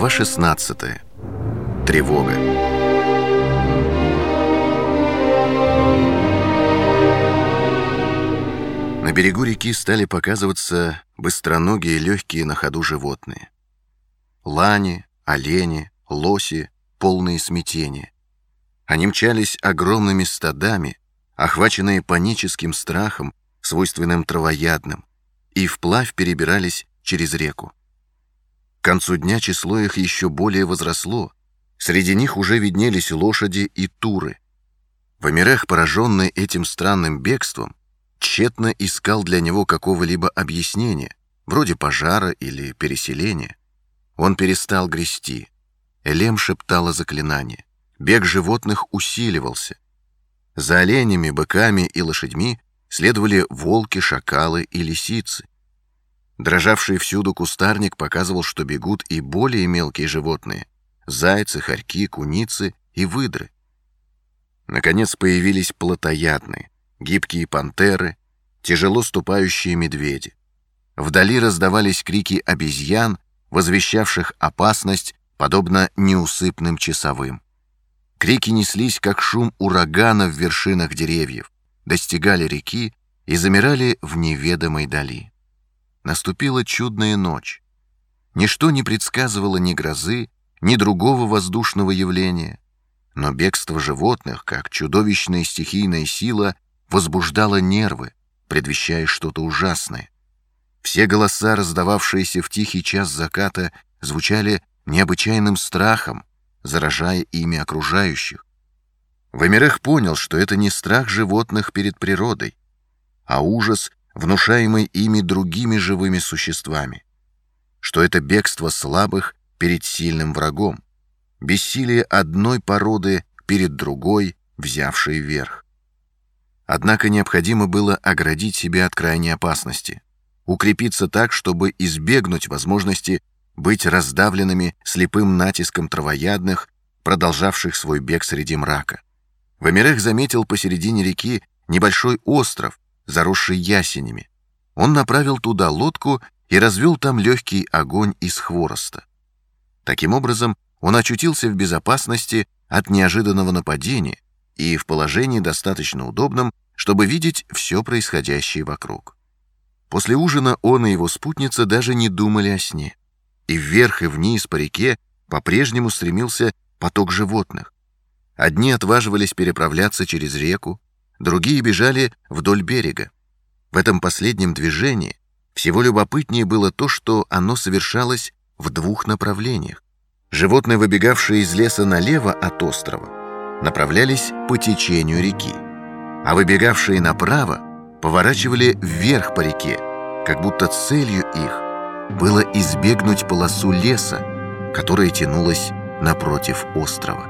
Глава 16. Тревога. На берегу реки стали показываться быстроногие легкие на ходу животные. Лани, олени, лоси, полные смятения. Они мчались огромными стадами, охваченные паническим страхом, свойственным травоядным, и вплавь перебирались через реку. К концу дня число их еще более возросло. Среди них уже виднелись лошади и туры. Вамирех, пораженный этим странным бегством, тщетно искал для него какого-либо объяснения, вроде пожара или переселения. Он перестал грести. Элем шептала заклинание. Бег животных усиливался. За оленями, быками и лошадьми следовали волки, шакалы и лисицы. Дрожавший всюду кустарник показывал, что бегут и более мелкие животные — зайцы, хорьки, куницы и выдры. Наконец появились плотоядные, гибкие пантеры, тяжело ступающие медведи. Вдали раздавались крики обезьян, возвещавших опасность, подобно неусыпным часовым. Крики неслись, как шум урагана в вершинах деревьев, достигали реки и замирали в неведомой дали. Наступила чудная ночь. Ничто не предсказывало ни грозы, ни другого воздушного явления. Но бегство животных, как чудовищная стихийная сила, возбуждало нервы, предвещая что-то ужасное. Все голоса, раздававшиеся в тихий час заката, звучали необычайным страхом, заражая ими окружающих. Вамирех понял, что это не страх животных перед природой, а ужас внушаемый ими другими живыми существами, что это бегство слабых перед сильным врагом, бессилие одной породы перед другой, взявшей верх. Однако необходимо было оградить себя от крайней опасности, укрепиться так, чтобы избегнуть возможности быть раздавленными слепым натиском травоядных, продолжавших свой бег среди мрака. Вамирех заметил посередине реки небольшой остров, заросший ясенями. Он направил туда лодку и развел там легкий огонь из хвороста. Таким образом, он очутился в безопасности от неожиданного нападения и в положении достаточно удобном, чтобы видеть все происходящее вокруг. После ужина он и его спутница даже не думали о сне. И вверх и вниз по реке по-прежнему стремился поток животных. Одни отваживались переправляться через реку, другие бежали вдоль берега. В этом последнем движении всего любопытнее было то, что оно совершалось в двух направлениях. Животные, выбегавшие из леса налево от острова, направлялись по течению реки, а выбегавшие направо поворачивали вверх по реке, как будто целью их было избегнуть полосу леса, которая тянулась напротив острова.